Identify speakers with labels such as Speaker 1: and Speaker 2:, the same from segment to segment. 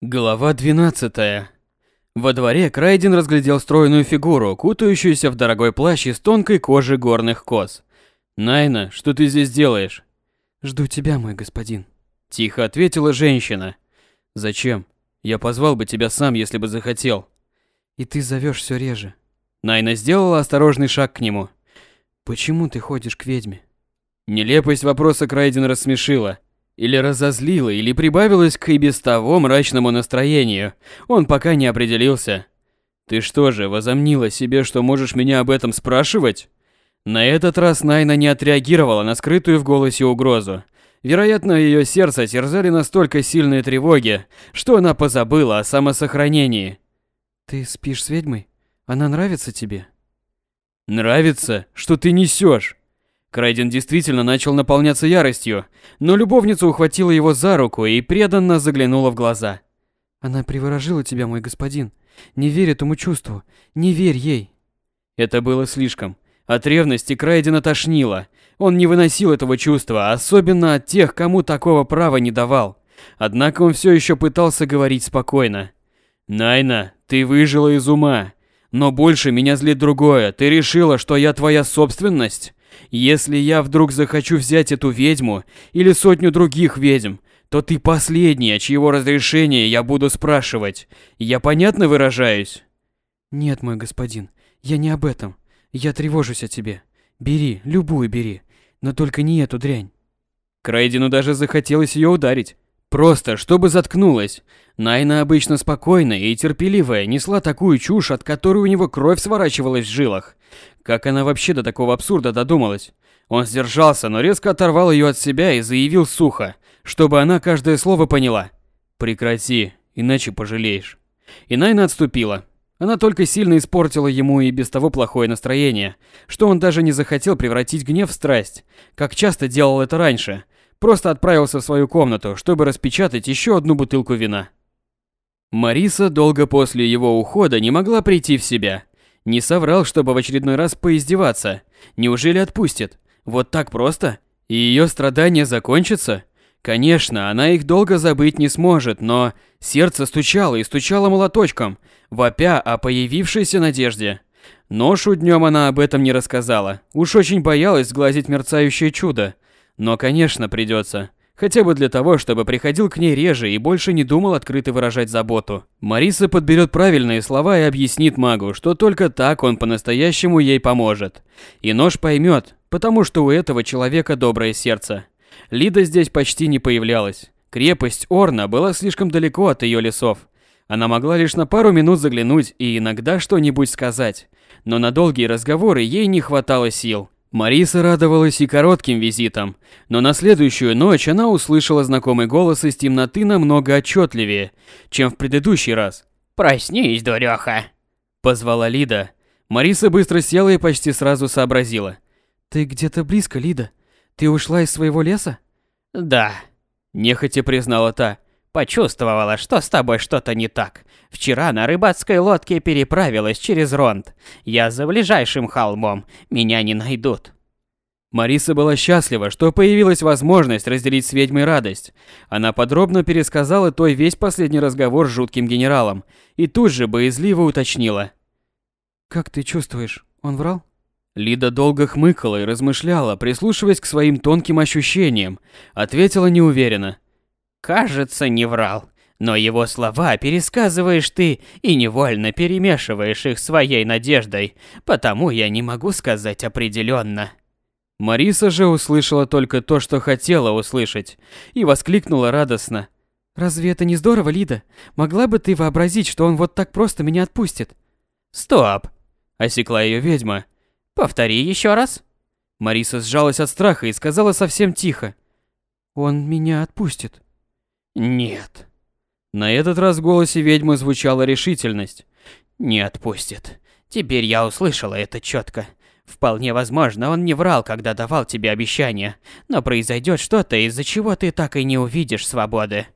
Speaker 1: Глава 12. Во дворе Крайден разглядел стройную фигуру, кутающуюся в дорогой плащ из тонкой кожи горных коз. «Найна, что ты здесь делаешь?»
Speaker 2: «Жду тебя, мой господин», –
Speaker 1: тихо ответила женщина. «Зачем? Я позвал бы тебя сам, если бы захотел».
Speaker 2: «И ты зовешь все реже».
Speaker 1: Найна сделала осторожный шаг к нему.
Speaker 2: «Почему ты ходишь к ведьме?»
Speaker 1: Нелепость вопроса Крайден рассмешила. Или разозлила, или прибавилась к и без того мрачному настроению. Он пока не определился. «Ты что же, возомнила себе, что можешь меня об этом спрашивать?» На этот раз Найна не отреагировала на скрытую в голосе угрозу. Вероятно, ее сердце терзали настолько сильные тревоги, что она позабыла о самосохранении.
Speaker 2: «Ты спишь с ведьмой? Она нравится тебе?»
Speaker 1: «Нравится? Что ты несешь? Крайден действительно начал наполняться яростью, но любовница ухватила его за руку и преданно заглянула в глаза.
Speaker 2: «Она приворожила тебя, мой господин. Не верь этому чувству. Не верь ей».
Speaker 1: Это было слишком. От ревности Крайдена тошнило. Он не выносил этого чувства, особенно от тех, кому такого права не давал. Однако он все еще пытался говорить спокойно. «Найна, ты выжила из ума. Но больше меня злит другое. Ты решила, что я твоя собственность?» Если я вдруг захочу взять эту ведьму или сотню других ведьм, то ты последняя, чьего разрешения я буду спрашивать. Я понятно выражаюсь?
Speaker 2: Нет, мой господин, я не об этом. Я тревожусь о тебе. Бери, любую бери, но только не эту дрянь.
Speaker 1: Крайдену даже захотелось ее ударить. Просто, чтобы заткнулась. Найна обычно спокойная и терпеливая несла такую чушь, от которой у него кровь сворачивалась в жилах. Как она вообще до такого абсурда додумалась? Он сдержался, но резко оторвал ее от себя и заявил сухо, чтобы она каждое слово поняла. «Прекрати, иначе пожалеешь». И Найна отступила. Она только сильно испортила ему и без того плохое настроение, что он даже не захотел превратить гнев в страсть, как часто делал это раньше – Просто отправился в свою комнату, чтобы распечатать еще одну бутылку вина. Мариса долго после его ухода не могла прийти в себя. Не соврал, чтобы в очередной раз поиздеваться. Неужели отпустит? Вот так просто? И ее страдания закончатся? Конечно, она их долго забыть не сможет, но сердце стучало и стучало молоточком, вопя о появившейся надежде. Ношу днем она об этом не рассказала. Уж очень боялась сглазить мерцающее чудо, но, конечно, придется. Хотя бы для того, чтобы приходил к ней реже и больше не думал открыто выражать заботу. Мариса подберет правильные слова и объяснит магу, что только так он по-настоящему ей поможет. И нож поймет, потому что у этого человека доброе сердце. Лида здесь почти не появлялась. Крепость Орна была слишком далеко от ее лесов. Она могла лишь на пару минут заглянуть и иногда что-нибудь сказать. Но на долгие разговоры ей не хватало сил. Мариса радовалась и коротким визитам, но на следующую ночь она услышала знакомый голос из темноты намного отчетливее, чем в предыдущий раз.
Speaker 3: «Проснись, дуреха!»
Speaker 1: – позвала Лида. Мариса быстро села и почти сразу сообразила.
Speaker 2: «Ты где-то близко, Лида? Ты ушла из своего леса?»
Speaker 3: «Да», – нехотя признала та. Почувствовала, что с тобой что-то не так. Вчера на рыбацкой лодке переправилась через Ронд. Я за ближайшим холмом. Меня не найдут.
Speaker 1: Мариса была счастлива, что появилась возможность разделить с ведьмой радость. Она подробно пересказала той весь последний разговор с жутким генералом и тут же боязливо уточнила.
Speaker 2: «Как ты чувствуешь? Он врал?»
Speaker 1: Лида долго хмыкала и размышляла, прислушиваясь к своим тонким ощущениям. Ответила неуверенно.
Speaker 3: Кажется, не врал. Но его слова пересказываешь ты и невольно перемешиваешь их своей надеждой, потому я не могу сказать определенно.
Speaker 1: Мариса же услышала только то, что хотела услышать, и воскликнула радостно.
Speaker 2: «Разве это не здорово, Лида? Могла бы ты вообразить, что он вот так просто меня отпустит?»
Speaker 3: «Стоп!»
Speaker 1: – осекла ее ведьма.
Speaker 3: «Повтори еще раз».
Speaker 1: Мариса сжалась от страха и сказала совсем тихо.
Speaker 2: «Он меня отпустит».
Speaker 3: «Нет».
Speaker 1: На этот раз в голосе ведьмы звучала решительность.
Speaker 3: «Не отпустит. Теперь я услышала это четко. Вполне возможно, он не врал, когда давал тебе обещание, но произойдет что-то, из-за чего ты так и не увидишь свободы».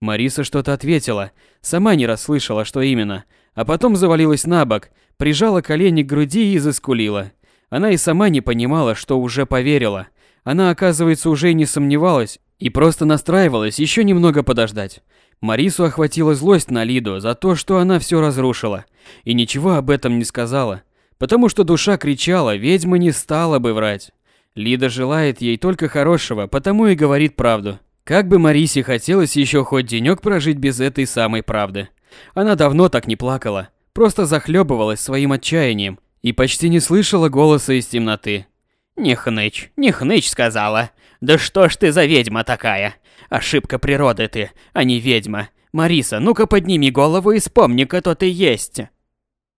Speaker 1: Мариса что-то ответила, сама не расслышала, что именно, а потом завалилась на бок, прижала колени к груди и заскулила. Она и сама не понимала, что уже поверила. Она, оказывается, уже не сомневалась и просто настраивалась еще немного подождать. Марису охватила злость на Лиду за то, что она все разрушила, и ничего об этом не сказала, потому что душа кричала, ведьма не стала бы врать. Лида желает ей только хорошего, потому и говорит правду. Как бы Марисе хотелось еще хоть денек прожить без этой самой правды. Она давно так не плакала, просто захлебывалась своим отчаянием и почти не слышала голоса из темноты.
Speaker 3: «Не хнычь, не хнычь», — сказала. «Да что ж ты за ведьма такая? Ошибка природы ты, а не ведьма. Мариса, ну-ка подними голову и вспомни, кто ты есть».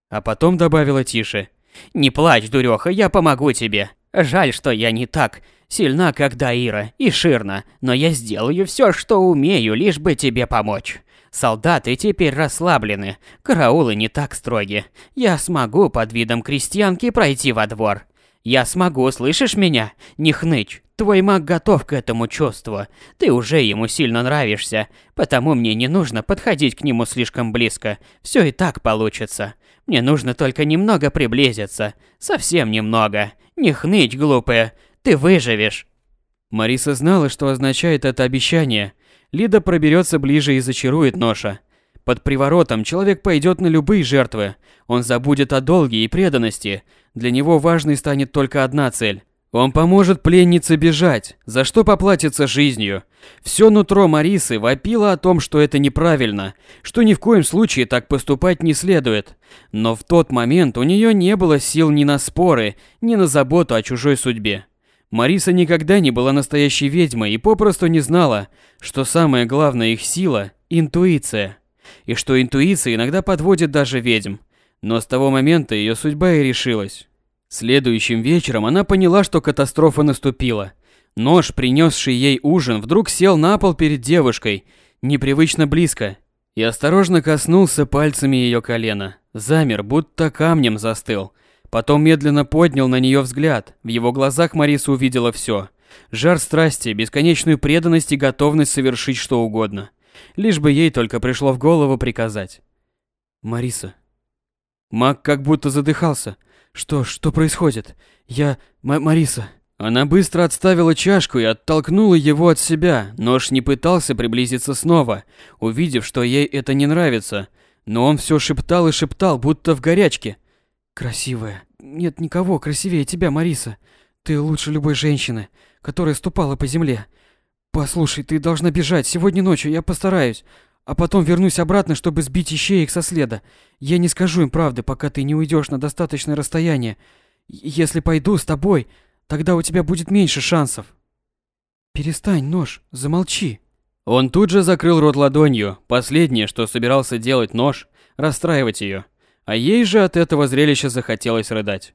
Speaker 1: А потом добавила тише.
Speaker 3: «Не плачь, дуреха, я помогу тебе. Жаль, что я не так сильна, как Даира и Ширна, но я сделаю все, что умею, лишь бы тебе помочь. Солдаты теперь расслаблены, караулы не так строги. Я смогу под видом крестьянки пройти во двор. Я смогу, слышишь меня? Не хнычь. Твой маг готов к этому чувству. Ты уже ему сильно нравишься, потому мне не нужно подходить к нему слишком близко. Все и так получится. Мне нужно только немного приблизиться. Совсем немного. Не хнычь, глупая. Ты выживешь.
Speaker 1: Мариса знала, что означает это обещание. Лида проберется ближе и зачарует Ноша. Под приворотом человек пойдет на любые жертвы. Он забудет о долге и преданности. Для него важной станет только одна цель. Он поможет пленнице бежать, за что поплатится жизнью. Все нутро Марисы вопило о том, что это неправильно, что ни в коем случае так поступать не следует. Но в тот момент у нее не было сил ни на споры, ни на заботу о чужой судьбе. Мариса никогда не была настоящей ведьмой и попросту не знала, что самая главная их сила – интуиция. И что интуиция иногда подводит даже ведьм. Но с того момента ее судьба и решилась. Следующим вечером она поняла, что катастрофа наступила. Нож, принесший ей ужин, вдруг сел на пол перед девушкой, непривычно близко, и осторожно коснулся пальцами ее колена. Замер, будто камнем застыл – Потом медленно поднял на нее взгляд. В его глазах Мариса увидела все. Жар страсти, бесконечную преданность и готовность совершить что угодно. Лишь бы ей только пришло в голову приказать. «Мариса». Мак как будто задыхался. «Что, что происходит? Я... М Мариса...» Она быстро отставила чашку и оттолкнула его от себя. Нож не пытался приблизиться снова, увидев, что ей это не нравится. Но он все шептал и шептал, будто в горячке. Красивая. Нет никого красивее тебя, Мариса. Ты лучше любой женщины, которая ступала по земле. Послушай, ты должна бежать. Сегодня ночью я постараюсь. А потом вернусь обратно, чтобы сбить ищеек со следа. Я не скажу им правды, пока ты не уйдешь на достаточное расстояние. Если пойду с тобой, тогда у тебя будет меньше шансов. Перестань, нож, замолчи. Он тут же закрыл рот ладонью. Последнее, что собирался делать нож, расстраивать ее. А ей же от этого зрелища захотелось рыдать.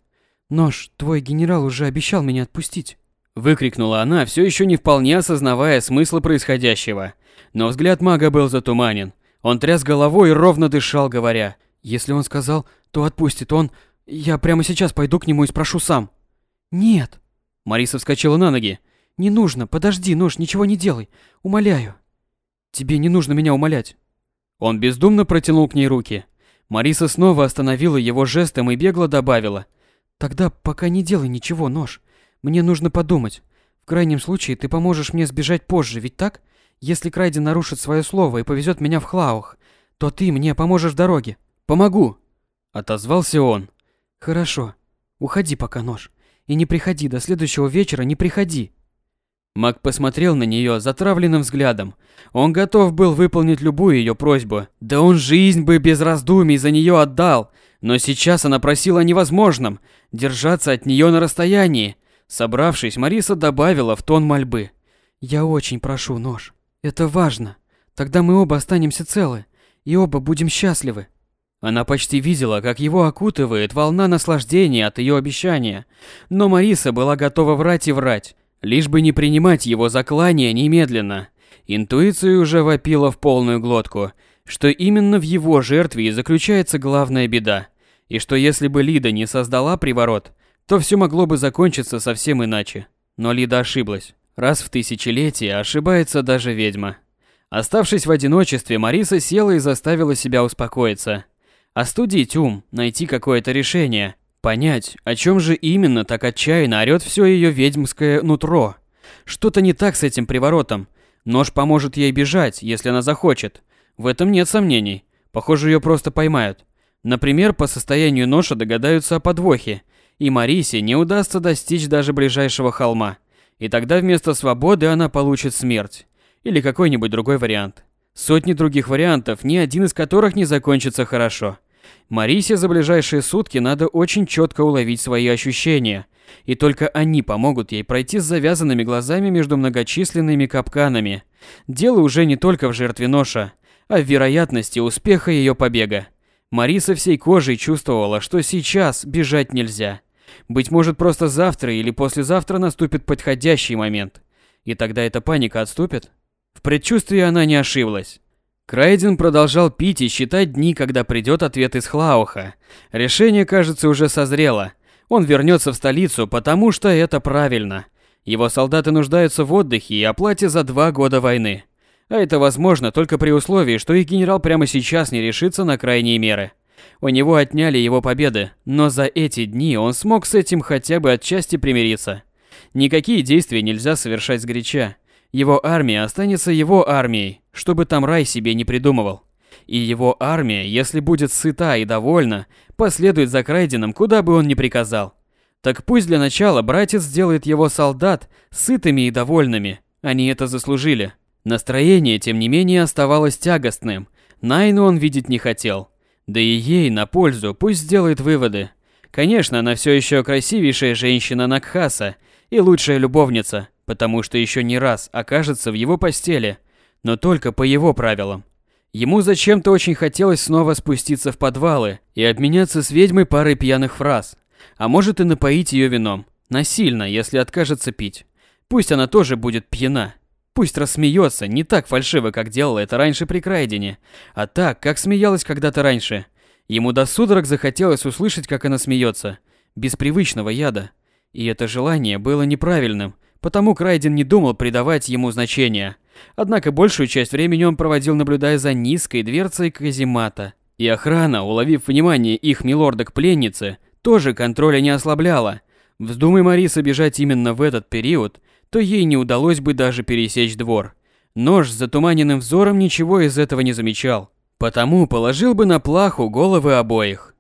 Speaker 1: «Нож, твой генерал уже обещал меня отпустить!» Выкрикнула она, все еще не вполне осознавая смысла происходящего. Но взгляд мага был затуманен. Он тряс головой и ровно дышал, говоря. «Если он сказал, то отпустит он. Я прямо сейчас пойду к нему и спрошу сам». «Нет!» Мариса вскочила на ноги. «Не нужно, подожди, нож, ничего не делай. Умоляю». «Тебе не нужно меня умолять». Он бездумно протянул к ней руки. Мариса снова остановила его жестом и бегло добавила. «Тогда пока не делай ничего, нож. Мне нужно подумать. В крайнем случае ты поможешь мне сбежать позже, ведь так? Если Крайден нарушит свое слово и повезет меня в Хлаух, то ты мне поможешь в дороге. Помогу!» Отозвался он. «Хорошо. Уходи пока, нож. И не приходи, до следующего вечера не приходи». Мак посмотрел на нее затравленным взглядом. Он готов был выполнить любую ее просьбу. Да он жизнь бы без раздумий за нее отдал. Но сейчас она просила о невозможном – держаться от нее на расстоянии. Собравшись, Мариса добавила в тон мольбы. «Я очень прошу, нож. Это важно. Тогда мы оба останемся целы. И оба будем счастливы». Она почти видела, как его окутывает волна наслаждения от ее обещания. Но Мариса была готова врать и врать. Лишь бы не принимать его заклание немедленно. Интуиция уже вопила в полную глотку, что именно в его жертве и заключается главная беда. И что если бы Лида не создала приворот, то все могло бы закончиться совсем иначе. Но Лида ошиблась. Раз в тысячелетие ошибается даже ведьма. Оставшись в одиночестве, Мариса села и заставила себя успокоиться. Остудить ум, найти какое-то решение, Понять, о чем же именно так отчаянно орёт все ее ведьмское нутро. Что-то не так с этим приворотом. Нож поможет ей бежать, если она захочет. В этом нет сомнений. Похоже, ее просто поймают. Например, по состоянию ноша догадаются о подвохе, и Марисе не удастся достичь даже ближайшего холма. И тогда вместо свободы она получит смерть. Или какой-нибудь другой вариант. Сотни других вариантов, ни один из которых не закончится хорошо. Марисе за ближайшие сутки надо очень четко уловить свои ощущения, и только они помогут ей пройти с завязанными глазами между многочисленными капканами. Дело уже не только в жертве ноша, а в вероятности успеха ее побега. Мариса всей кожей чувствовала, что сейчас бежать нельзя. Быть может, просто завтра или послезавтра наступит подходящий момент. И тогда эта паника отступит? В предчувствии она не ошиблась. Крайден продолжал пить и считать дни, когда придет ответ из Хлауха. Решение, кажется, уже созрело. Он вернется в столицу, потому что это правильно. Его солдаты нуждаются в отдыхе и оплате за два года войны. А это возможно только при условии, что их генерал прямо сейчас не решится на крайние меры. У него отняли его победы, но за эти дни он смог с этим хотя бы отчасти примириться. Никакие действия нельзя совершать сгоряча. Его армия останется его армией, чтобы там рай себе не придумывал. И его армия, если будет сыта и довольна, последует за Крайденом, куда бы он ни приказал. Так пусть для начала братец сделает его солдат сытыми и довольными. Они это заслужили. Настроение, тем не менее, оставалось тягостным. Найну он видеть не хотел. Да и ей на пользу пусть сделает выводы. Конечно, она все еще красивейшая женщина Накхаса и лучшая любовница, потому что еще не раз окажется в его постели, но только по его правилам. Ему зачем-то очень хотелось снова спуститься в подвалы и обменяться с ведьмой парой пьяных фраз, а может и напоить ее вином, насильно, если откажется пить. Пусть она тоже будет пьяна. Пусть рассмеется, не так фальшиво, как делала это раньше при Крайдене, а так, как смеялась когда-то раньше. Ему до судорог захотелось услышать, как она смеется, без привычного яда. И это желание было неправильным, потому Крайден не думал придавать ему значения. Однако большую часть времени он проводил, наблюдая за низкой дверцей каземата. И охрана, уловив внимание их милорда к пленнице, тоже контроля не ослабляла. Вздумай Мариса бежать именно в этот период, то ей не удалось бы даже пересечь двор. Нож с затуманенным взором ничего из этого не замечал, потому положил бы на плаху головы обоих.